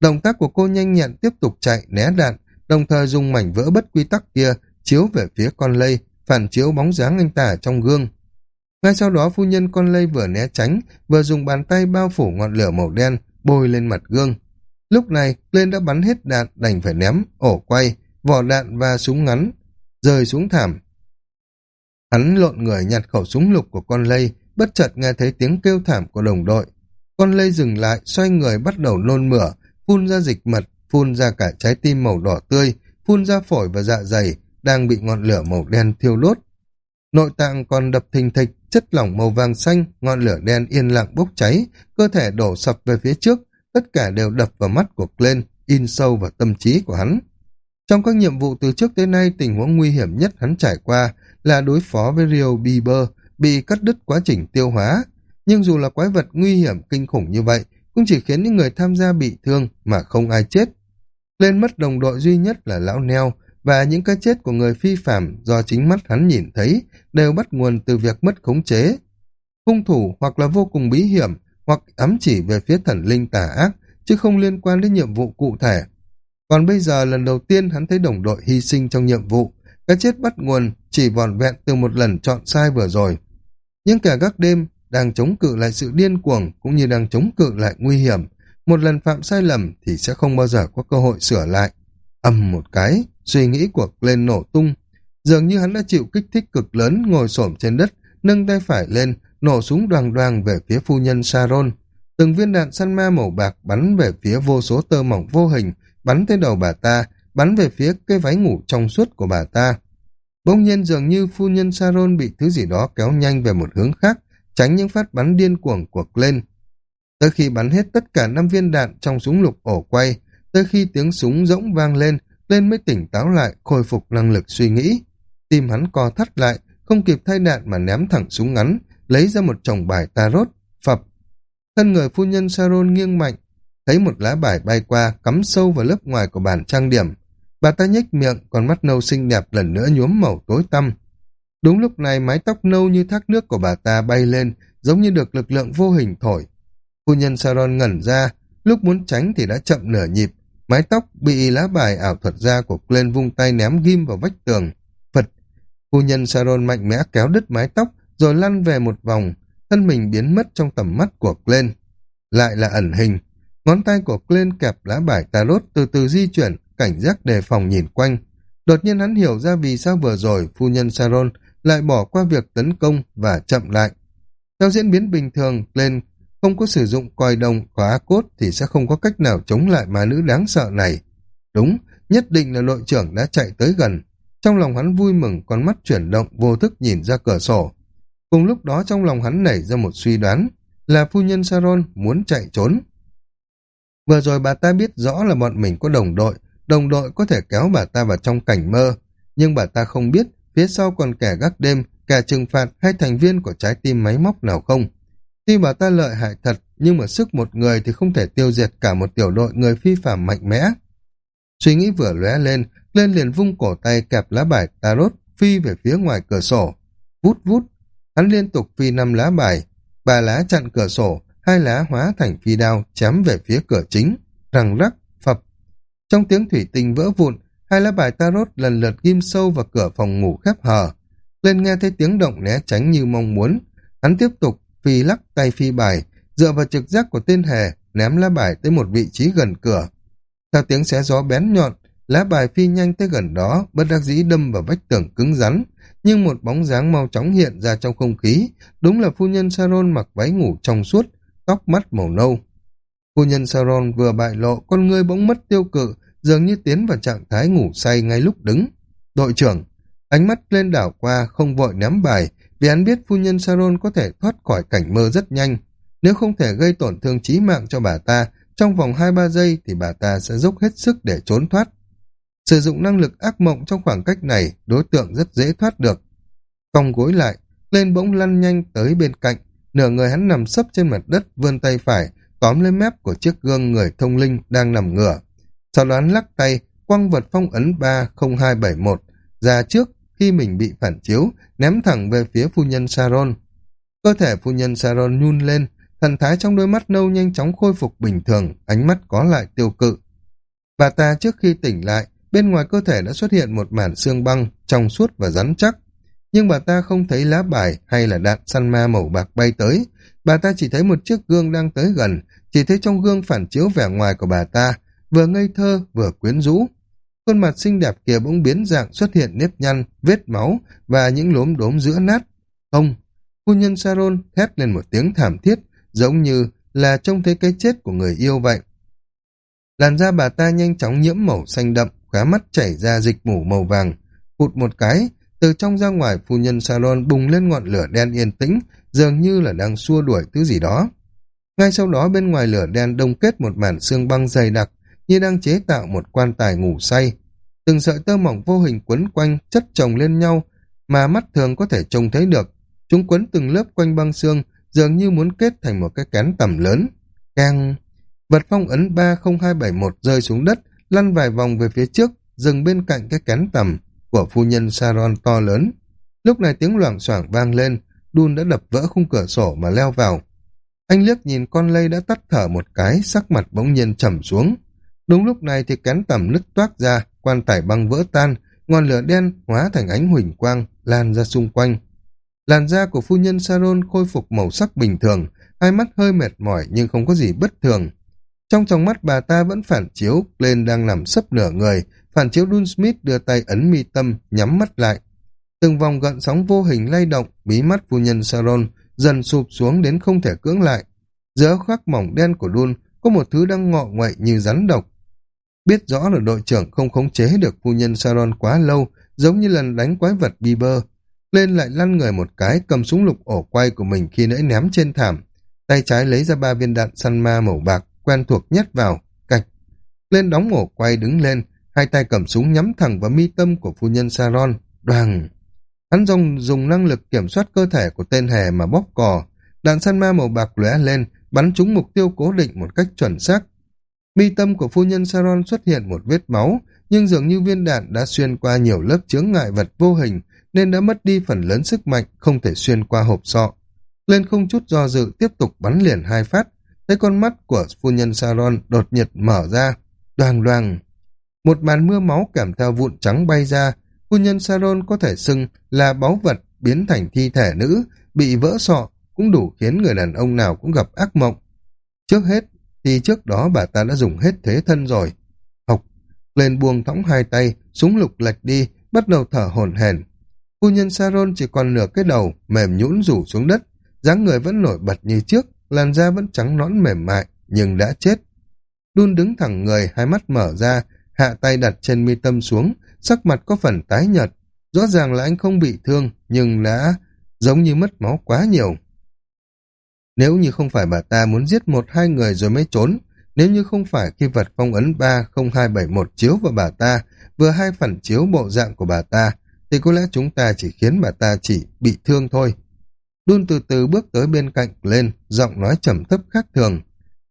Động tác của cô nhanh nhẹn tiếp tục chạy, né đạn, đồng thời dùng mảnh vỡ bất quy tắc kia chiếu về phía con lây, phản chiếu bóng dáng anh ta ở trong gương. Ngay sau đó phu nhân con lây vừa né tránh, vừa dùng bàn tay bao phủ ngọn lửa màu đen, bôi lên mặt gương. Lúc này, lên đã bắn hết đạn đành phải ném, ổ quay, vỏ đạn và súng ngắn, rơi xuống thảm. Hắn lộn người nhặt khẩu súng lục của con lây, bất chợt nghe thấy tiếng kêu thảm của đồng đội. Con lây dừng lại, xoay người bắt đầu nôn mửa, phun ra dịch mật, phun ra cả trái tim màu đỏ tươi, phun ra phổi và dạ dày, đang bị ngọn lửa màu đen thiêu đốt. Nội tạng còn đập thình thịch, chất lỏng màu vàng xanh, ngọn lửa đen yên lặng bốc cháy, cơ thể đổ sập về phía trước, tất cả đều đập vào mắt của Glenn, in sâu vào tâm trí của hắn. Trong các nhiệm vụ từ trước tới nay, tình huống nguy hiểm nhất hắn trải qua là đối phó với Rio Bieber, bị cắt đứt quá trình tiêu hóa. Nhưng dù là quái vật nguy hiểm kinh khủng như vậy, cũng chỉ khiến những người tham gia bị thương mà không ai chết. Lên mất đồng đội duy nhất là lão neo, và những cái chết của người phi phạm do chính mắt hắn nhìn thấy đều bắt nguồn từ việc mất khống chế. Hung thủ hoặc là vô cùng bí hiểm, hoặc ám chỉ về phía thần linh tà ác, chứ không liên quan đến nhiệm vụ cụ thể. Còn bây giờ lần đầu tiên hắn thấy đồng đội hy sinh trong nhiệm vụ, cái chết bắt nguồn chỉ vòn vẹn từ một lần chọn sai vừa rồi. Nhưng cả các đêm đang chống cự lại sự điên cuồng cũng như đang chống cự lại nguy hiểm. Một lần phạm sai lầm thì sẽ không bao giờ có cơ hội sửa lại. ầm một cái, suy nghĩ của lên nổ tung. Dường như hắn đã chịu kích thích cực lớn ngồi xổm trên đất, nâng tay phải lên, nổ súng đoàn đoàn về phía phu nhân saron Từng viên đạn săn ma màu bạc bắn về phía vô số tơ mỏng vô hình, bắn tới đầu bà ta, bắn về phía cái váy ngủ trong suốt của bà ta. Bỗng nhiên dường như phu nhân saron bị thứ gì đó kéo nhanh về một hướng khác, tránh những phát bắn điên cuồng của lên. Tới khi bắn hết tất cả năm viên đạn trong súng lục ổ quay, tới khi tiếng súng rỗng vang lên, lên mới tỉnh táo lại, khôi phục năng lực suy nghĩ. Tim hắn co thắt lại, không kịp thay đạn mà ném thẳng súng ngắn, lấy ra một chồng bài tarot, phập. Thân người phu nhân Sharon nghiêng mạnh, thấy một lá bài bay qua, cắm sâu vào lớp ngoài của bàn trang điểm. Bà ta nhếch miệng, con mắt nâu xinh đẹp lần nữa nhuốm màu tối tăm. Đúng lúc này mái tóc nâu như thác nước của bà ta bay lên, giống như được lực lượng vô hình thổi. Phu nhân Sharon ngẩn ra, lúc muốn tránh thì đã chậm nửa nhịp, mái tóc bị lá bài ảo thuật ra của Glenn vung tay ném ghim vào vách tường. Phật! Phu nhân Sharon mạnh mẽ kéo đứt mái tóc, rồi lăn về một vòng, thân mình biến mất trong tầm mắt của Glenn. Lại là ẩn hình, ngón tay của Glenn kẹp lá bài tarot từ từ di chuyển, cảnh giác đề phòng nhìn quanh. Đột nhiên hắn hiểu ra vì sao vừa rồi phu nhân Sharon lại bỏ qua việc tấn công và chậm lại. Theo diễn biến bình thường, Glenn không có sử dụng coi đồng khóa cốt thì sẽ không có cách nào chống lại ma nữ đáng sợ này. Đúng, nhất định là đội trưởng đã chạy tới gần. Trong lòng hắn vui mừng, con mắt chuyển động vô thức nhìn ra cửa sổ. Cùng lúc đó trong lòng hắn nảy ra một suy đoán là phu nhân Saron muốn chạy trốn. Vừa rồi bà ta biết rõ là bọn mình có đồng đội, đồng đội có thể kéo bà ta vào trong cảnh mơ, nhưng bà ta không biết phía sau còn kẻ gác đêm, kẻ trừng phạt hay thành viên của trái tim máy móc nào không. Tuy bà ta lợi hại thật, nhưng mà sức một người thì không thể tiêu diệt cả một tiểu đội người phi phạm mạnh mẽ. Suy nghĩ vừa lóe lên, lên liền vung cổ tay kẹp lá bài tarot phi về phía ngoài cửa sổ. Vút vút, hắn liên tục phi năm lá bài, ba lá chặn cửa sổ, hai lá hóa thành phi đao chém về phía cửa chính, răng rắc, phập. Trong tiếng thủy tinh vỡ vụn, hai lá bài tarot lần lượt ghim sâu vào cửa phòng ngủ khép hờ. Lên nghe thấy tiếng động né tránh như mong muốn. Hắn tiếp tục phi lắc tay phi bài, dựa vào trực giác của tên hề, ném lá bài tới một vị trí gần cửa. Theo tiếng xé gió bén nhọn, lá bài phi nhanh tới gần đó, bất đắc dĩ đâm vào vách tường cứng rắn, nhưng một bóng dáng mau chóng hiện ra trong không khí, đúng là phu nhân Saron mặc váy ngủ trong suốt, tóc mắt màu nâu. Phu nhân Saron vừa bại lộ, con ngươi bỗng mất tiêu cự, dường như tiến vào trạng thái ngủ say ngay lúc đứng. Đội trưởng, ánh mắt lên đảo qua, không vội ném bài, vì hắn biết phu nhân Saron có thể thoát khỏi cảnh mơ rất nhanh. Nếu không thể gây tổn thương chí mạng cho bà ta, trong vòng 2-3 giây thì bà ta sẽ dốc hết sức để trốn thoát. Sử dụng năng lực ác mộng trong khoảng cách này, đối tượng rất dễ thoát được. Còng gối lại, lên bỗng lăn nhanh tới bên cạnh, nửa người hắn nằm sấp trên mặt đất, vươn tay phải, tóm lên mép của chiếc gương người thông linh đang nằm ngửa. Sau đó hắn lắc tay, quăng vật phong ấn 30271 ra trước khi mình bị phản chiếu, ném thẳng về phía phu nhân Saron. Cơ thể phu nhân Saron nhun lên, thần thái trong đôi mắt nâu nhanh chóng khôi phục bình thường, ánh mắt có lại tiêu cự. Bà ta trước khi tỉnh lại, bên ngoài cơ thể đã xuất hiện một mản xương băng, trong suốt và rắn chắc. Nhưng bà ta không thấy lá bài hay là đạn săn ma màu bạc bay tới. Bà ta chỉ thấy một chiếc gương đang tới gần, chỉ thấy trong gương phản chiếu vẻ ngoài của bà ta, vừa ngây thơ vừa quyến rũ. Khuôn mặt xinh đẹp kia bỗng biến dạng xuất hiện nếp nhăn, vết máu và những lốm đốm giữa nát. Không, phu nhân Saron thét lên một tiếng thảm thiết, giống như là trông thấy cái chết của người yêu vậy. Làn da bà ta nhanh chóng nhiễm màu xanh đậm, khóe mắt chảy ra dịch mủ màu vàng. Hụt một cái, từ trong ra ngoài phu nhân salon bùng lên ngọn lửa đen yên tĩnh, dường như là đang xua đuổi thứ gì đó. Ngay sau đó bên ngoài lửa đen đông kết một màn xương băng dày đặc, như đang chế tạo một quan tài ngủ say. Từng sợi tơ mỏng vô hình quấn quanh, chất chồng lên nhau, mà mắt thường có thể trông thấy được. Chúng quấn từng lớp quanh băng xương, dường như muốn kết thành một cái kén tầm lớn. Càng... Vật phong ấn 30271 rơi xuống đất, lăn vài vòng về phía trước, dừng bên cạnh cái kén tầm của phu nhân Saron to lớn. Lúc này tiếng loảng xoảng vang lên, đun đã đập vỡ khung cửa sổ mà leo vào. Anh liếc nhìn con lây đã tắt thở một cái, sắc mặt bỗng nhiên trầm xuống. Đúng lúc này thì kén tầm nứt toác ra, quan tài băng vỡ tan, ngọn lửa đen hóa thành ánh huỳnh quang, lan ra xung quanh. Làn da của phu nhân Saron khôi phục màu sắc bình thường, hai mắt hơi mệt mỏi nhưng không có gì bất thường. Trong tròng mắt bà ta vẫn phản chiếu, lên đang nằm sấp nửa người, phản chiếu Dun Smith đưa tay ấn mi tâm, nhắm mắt lại. Từng vòng gợn sóng vô hình lay động, bí mắt phu nhân Saron dần sụp xuống đến không thể cưỡng lại. Giữa khoác mỏng đen của Dun có một thứ đang ngọ nguậy như rắn độc. Biết rõ là đội trưởng không khống chế được phu nhân Saron quá lâu, giống như lần đánh quái vật Bieber. Lên lại lăn người một cái, cầm súng lục ổ quay của mình khi nãy ném trên thảm. Tay trái lấy ra ba viên đạn săn ma màu bạc, quen thuộc nhét vào, cạch. Lên đóng ngổ quay đứng lên, hai tay cầm súng nhắm thẳng vào mi tâm của phu nhân Saron, đoàn. Hắn dùng, dùng năng lực kiểm soát cơ thể của tên hề mà bóp cò. Đạn săn ma màu bạc lóe lên, bắn trúng mục tiêu cố định một cách chuẩn xác. Mi tâm của phu nhân Saron xuất hiện một vết máu, nhưng dường như viên đạn đã xuyên qua nhiều lớp chướng ngại vật vô hình, nên đã mất đi phần lớn sức mạnh, không thể xuyên qua hộp sọ. Lên không chút do dự tiếp tục bắn liền hai phát, thấy con mắt của phu nhân Saron đột nhiệt mở ra, đoàng đoàng. Một màn mưa máu kèm theo vụn trắng bay ra, phu nhân Saron có thể xưng là báu vật biến thành thi thể nữ, bị vỡ sọ, cũng đủ khiến người đàn ông nào cũng gặp ác mộng. Trước hết, thì trước đó bà ta đã dùng hết thế thân rồi. Học, lên buông thõng hai tay, súng lục lệch đi, bắt đầu thở hổn hển. Phu nhân Saron chỉ còn nửa cái đầu, mềm nhũn rủ xuống đất, dáng người vẫn nổi bật như trước, làn da vẫn trắng nõn mềm mại, nhưng đã chết. Đun đứng thẳng người, hai mắt mở ra, hạ tay đặt trên mi tâm xuống, sắc mặt có phần tái nhợt. Rõ ràng là anh không bị thương, nhưng đã giống như mất máu quá nhiều. Nếu như không phải bà ta muốn giết một hai người rồi mới trốn, nếu như không phải khi vật phong ấn 30271 chiếu vào bà ta, vừa hai phản chiếu bộ dạng của bà ta, thì có lẽ chúng ta chỉ khiến bà ta chỉ bị thương thôi. Đun từ từ bước tới bên cạnh lên, giọng nói trầm thấp khác thường.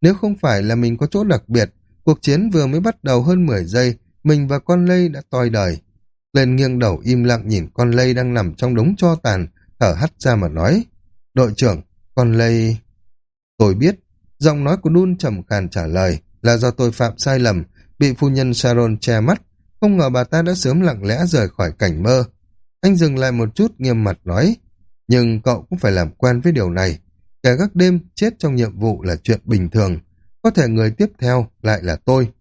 Nếu không phải là mình có chỗ đặc biệt, cuộc chiến vừa mới bắt đầu hơn 10 giây, mình và con lây đã toi đời. Lên nghiêng đầu im lặng nhìn con lây đang nằm trong đống cho tàn, thở hắt ra mà nói. Đội trưởng, con lây... Tôi biết, giọng nói của Đun trầm khàn trả lời là do tôi phạm sai lầm, bị phu nhân Sharon che mắt, không ngờ bà ta đã sớm lặng lẽ rời khỏi cảnh mơ. Anh dừng lại một chút nghiêm mặt nói, nhưng cậu cũng phải làm quen với điều này. Kẻ gác đêm chết trong nhiệm vụ là chuyện bình thường, có thể người tiếp theo lại là tôi.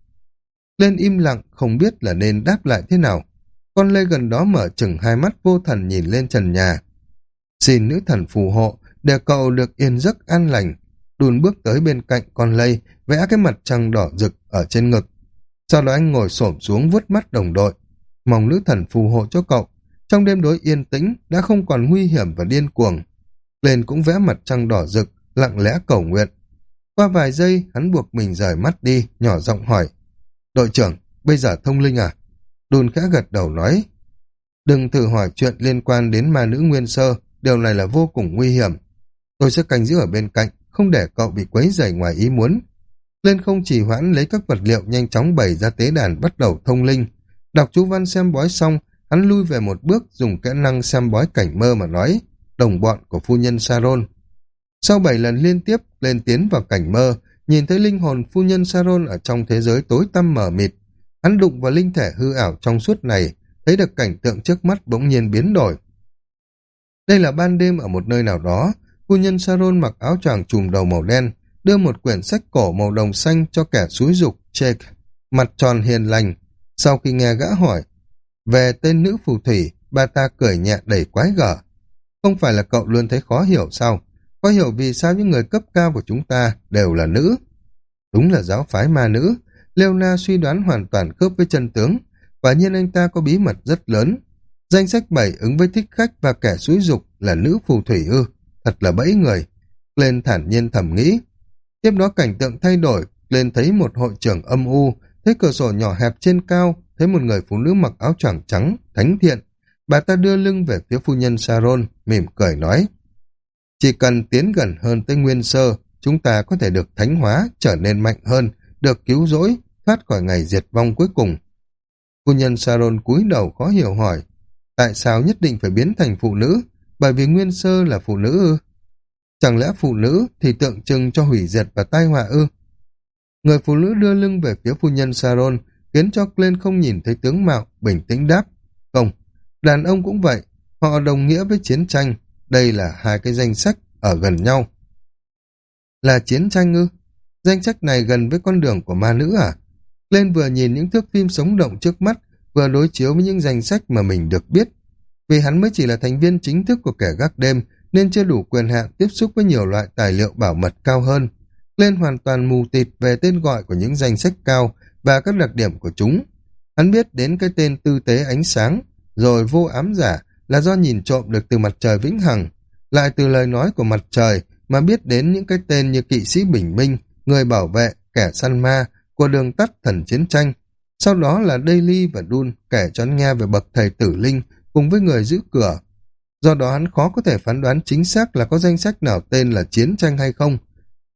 Lên im lặng, không biết là nên đáp lại thế nào. Con lê gần đó mở chừng hai mắt vô thần nhìn lên trần nhà. Xin nữ thần phù hộ, để cậu được yên giấc an lành. Đùn bước tới bên cạnh con lây, vẽ cái mặt trăng đỏ rực ở trên ngực. Sau đó anh ngồi xổm xuống vuốt mắt đồng đội. Mong nữ thần phù hộ cho cậu. Trong đêm đối yên tĩnh, đã không còn nguy hiểm và điên cuồng. Lên cũng vẽ mặt trăng đỏ rực, lặng lẽ cầu nguyện. Qua vài giây, hắn buộc mình rời mắt đi, nhỏ giọng hỏi. Đội trưởng, bây giờ thông linh à? Đùn khẽ gật đầu nói. Đừng thử hỏi chuyện liên quan đến ma nữ nguyên sơ, điều này là vô cùng nguy hiểm. Tôi sẽ canh giữ ở bên cạnh, không để cậu bị quấy rầy ngoài ý muốn. Lên không chỉ hoãn lấy các vật liệu nhanh chóng bày ra tế đàn bắt đầu thông linh. Đọc chú văn xem bói xong, hắn lui về một bước dùng kỹ năng xem bói cảnh mơ mà nói, đồng bọn của phu nhân Saron. Sau bảy lần liên tiếp, lên tiến vào cảnh mơ, nhìn thấy linh hồn phu nhân Saron ở trong thế giới tối tăm mờ mịt. Hắn đụng vào linh thể hư ảo trong suốt này, thấy được cảnh tượng trước mắt bỗng nhiên biến đổi. Đây là ban đêm ở một nơi nào đó, phu nhân Saron mặc áo choàng trùm đầu màu đen, đưa một quyển sách cổ màu đồng xanh cho kẻ xúi dục Jake, mặt tròn hiền lành. Sau khi nghe gã hỏi về tên nữ phù thủy, bà ta cười nhẹ đầy quái gở. Không phải là cậu luôn thấy khó hiểu sao? Có hiểu vì sao những người cấp cao của chúng ta đều là nữ? Đúng là giáo phái ma nữ. Leona suy đoán hoàn toàn khớp với chân tướng. Quả nhiên anh ta có bí mật rất lớn. Danh sách bảy ứng với thích khách và kẻ xúi dục là nữ phù thủy ư. Thật là bẫy người. Lên thản nhiên thầm nghĩ. Tiếp đó cảnh tượng thay đổi, lên thấy một hội trưởng âm u, thấy cửa sổ nhỏ hẹp trên cao, thấy một người phụ nữ mặc áo choàng trắng, thánh thiện. Bà ta đưa lưng về phía phu nhân Saron, mỉm cười nói. Chỉ cần tiến gần hơn tới nguyên sơ, chúng ta có thể được thánh hóa, trở nên mạnh hơn, được cứu rỗi, thoát khỏi ngày diệt vong cuối cùng. Phu nhân Saron cúi đầu khó hiểu hỏi, tại sao nhất định phải biến thành phụ nữ? Bởi vì nguyên sơ là phụ nữ ư? Chẳng lẽ phụ nữ thì tượng trưng cho hủy diệt và tai họa ư? Người phụ nữ đưa lưng về phía phu nhân Saron, khiến cho Glenn không nhìn thấy tướng mạo, bình tĩnh đáp. Không, đàn ông cũng vậy, họ đồng nghĩa với chiến tranh. Đây là hai cái danh sách ở gần nhau. Là chiến tranh ư? Danh sách này gần với con đường của ma nữ à? Glenn vừa nhìn những thước phim sống động trước mắt, vừa đối chiếu với những danh sách mà mình được biết. Vì hắn mới chỉ là thành viên chính thức của kẻ gác đêm, nên chưa đủ quyền hạn tiếp xúc với nhiều loại tài liệu bảo mật cao hơn. Lên hoàn toàn mù tịt về tên gọi của những danh sách cao và các đặc điểm của chúng. Hắn biết đến cái tên tư tế ánh sáng, rồi vô ám giả là do nhìn trộm được từ mặt trời vĩnh hằng, lại từ lời nói của mặt trời mà biết đến những cái tên như kỵ sĩ bình minh, người bảo vệ, kẻ săn ma, của đường tắt thần chiến tranh. Sau đó là Daily và Dun kể cho hắn nghe về bậc thầy tử linh cùng với người giữ cửa. Do đó hắn khó có thể phán đoán chính xác là có danh sách nào tên là chiến tranh hay không.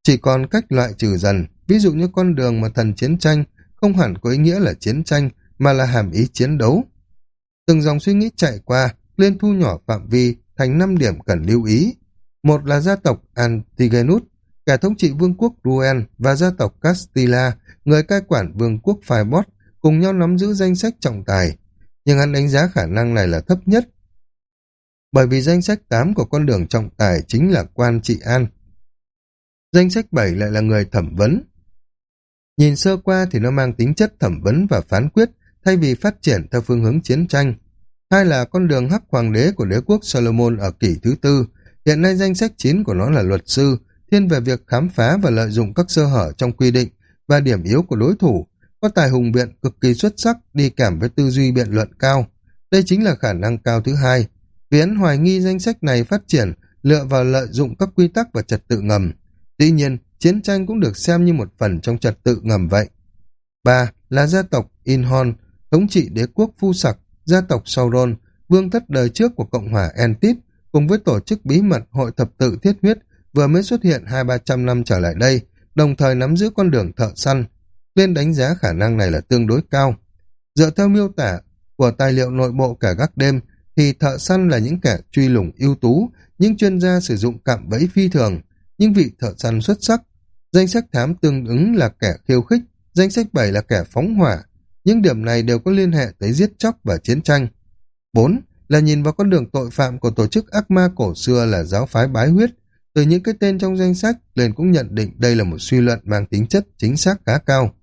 Chỉ còn cách loại trừ dần, ví dụ như con đường mà thần chiến tranh không hẳn có ý nghĩa là chiến tranh mà là hàm ý chiến đấu. Từng dòng suy nghĩ chạy qua, lên thu nhỏ phạm vi thành 5 điểm cần lưu ý. Một là gia tộc Antigenus, cả thống trị vương quốc Ruen và gia tộc Castilla, người cai quản vương quốc Phibot, cùng nhau nắm giữ danh sách trọng tài. Nhưng hắn đánh giá khả năng này là thấp nhất. Bởi vì danh sách 8 của con đường trọng tài chính là quan trị an. Danh sách 7 lại là người thẩm vấn. Nhìn sơ qua thì nó mang tính chất thẩm vấn và phán quyết thay vì phát triển theo phương hướng chiến tranh. Hai là con đường hắc hoàng đế của đế quốc Solomon ở kỷ thứ tư. Hiện nay danh sách chín của nó là luật sư, thiên về việc khám phá và lợi dụng các sơ hở trong quy định và điểm yếu của đối thủ, có tài hùng biện cực kỳ xuất sắc đi kèm với tư duy biện luận cao. Đây chính là khả năng cao thứ hai. Viễn hoài nghi danh sách này phát triển lựa vào lợi dụng các quy tắc và trật tự ngầm. Tuy nhiên, chiến tranh cũng được xem như một phần trong trật tự ngầm vậy. Ba là gia tộc Inhon, thống trị đế quốc Phu Sặc, gia tộc Sauron, vương thất đời trước của Cộng hòa Entit, cùng với tổ chức bí mật Hội Thập tự Thiết Huyết vừa mới xuất hiện hai ba trăm năm trở lại đây, đồng thời nắm giữ con đường thợ săn. Tuyên đánh giá khả năng này là tương đối cao. Dựa theo miêu tả của tài liệu nội bộ cả gác đêm, thì thợ săn là những kẻ truy lùng ưu tú, những chuyên gia sử dụng cạm bẫy phi thường, những vị thợ săn xuất sắc. Danh sách thám tương ứng là kẻ khiêu khích, danh sách bảy là kẻ phóng hỏa. Những điểm này đều có liên hệ tới giết chóc và chiến tranh. 4. Là nhìn vào con đường tội phạm của tổ chức ác ma cổ xưa là giáo phái bái huyết, từ những cái tên trong danh sách, lên cũng nhận định đây là một suy luận mang tính chất chính xác khá cao.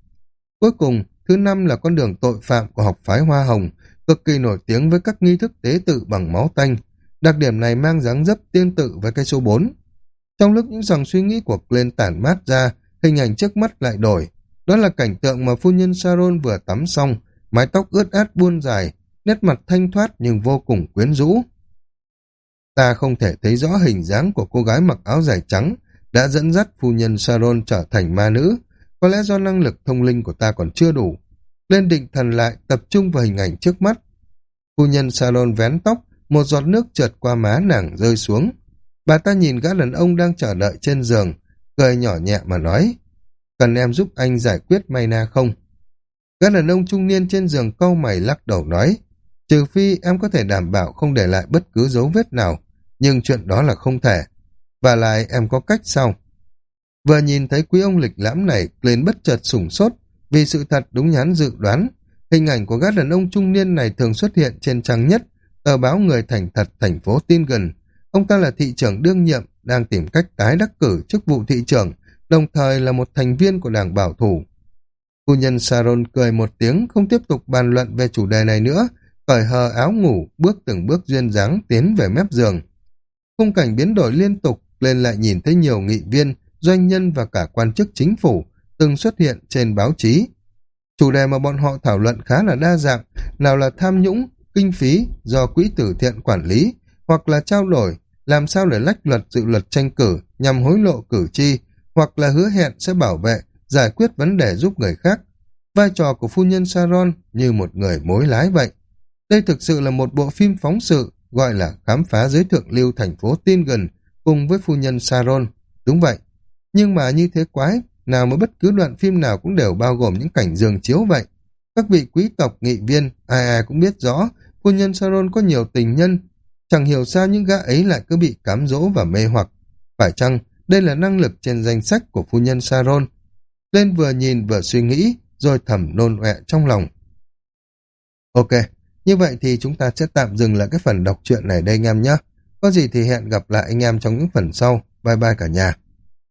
Cuối cùng, thứ năm là con đường tội phạm của học phái Hoa Hồng, cực kỳ nổi tiếng với các nghi thức tế tự bằng máu tanh. Đặc điểm này mang dáng dấp tương tự với cái số 4. Trong lúc những dòng suy nghĩ của Glenn tản mát ra, hình ảnh trước mắt lại đổi. Đó là cảnh tượng mà phu nhân Sharon vừa tắm xong, mái tóc ướt át buôn dài, nét mặt thanh thoát nhưng vô cùng quyến rũ. Ta không thể thấy rõ hình dáng của cô gái mặc áo dài trắng đã dẫn dắt phu nhân Sharon trở thành ma nữ. Có lẽ do năng lực thông linh của ta còn chưa đủ. Lên định thần lại tập trung vào hình ảnh trước mắt. Phu nhân Sharon vén tóc, một giọt nước trượt qua má nàng rơi xuống. Bà ta nhìn gã đàn ông đang chờ đợi trên giường, cười nhỏ nhẹ mà nói, cần em giúp anh giải quyết Mayna không? Gã đàn ông trung niên trên giường câu mày lắc đầu nói, trừ phi em có thể đảm bảo không để lại bất cứ dấu vết nào nhưng chuyện đó là không thể. Và lại em có cách sao? Vừa nhìn thấy quý ông lịch lãm này, lên bất chợt sủng sốt, vì sự thật đúng nhán dự đoán. Hình ảnh của gã đàn ông trung niên này thường xuất hiện trên trang nhất, tờ báo người thành thật thành phố tin gần. Ông ta là thị trưởng đương nhiệm, đang tìm cách tái đắc cử chức vụ thị trưởng, đồng thời là một thành viên của đảng bảo thủ. Phu nhân Sharon cười một tiếng, không tiếp tục bàn luận về chủ đề này nữa, cởi hờ áo ngủ, bước từng bước duyên dáng tiến về mép giường. Khung cảnh biến đổi liên tục, lên lại nhìn thấy nhiều nghị viên, doanh nhân và cả quan chức chính phủ từng xuất hiện trên báo chí. Chủ đề mà bọn họ thảo luận khá là đa dạng, nào là tham nhũng, kinh phí do quỹ tử thiện quản lý, hoặc là trao đổi, làm sao để lách luật dự luật tranh cử nhằm hối lộ cử tri, hoặc là hứa hẹn sẽ bảo vệ, giải quyết vấn đề giúp người khác. Vai trò của phu nhân Sharon như một người mối lái vậy. Đây thực sự là một bộ phim phóng sự gọi là khám phá giới thượng lưu thành phố Tin gần cùng với phu nhân Sharon Đúng vậy. Nhưng mà như thế quái, nào mà bất cứ đoạn phim nào cũng đều bao gồm những cảnh giường chiếu vậy. Các vị quý tộc, nghị viên, ai ai cũng biết rõ, phu nhân Sharon có nhiều tình nhân. Chẳng hiểu sao những gã ấy lại cứ bị cám dỗ và mê hoặc. Phải chăng đây là năng lực trên danh sách của phu nhân Saron? Lên vừa nhìn vừa suy nghĩ, rồi thầm nôn ọe trong lòng. Ok, Như vậy thì chúng ta sẽ tạm dừng lại cái phần đọc truyện này đây anh em nhé. Có gì thì hẹn gặp lại anh em trong những phần sau. Bye bye cả nhà.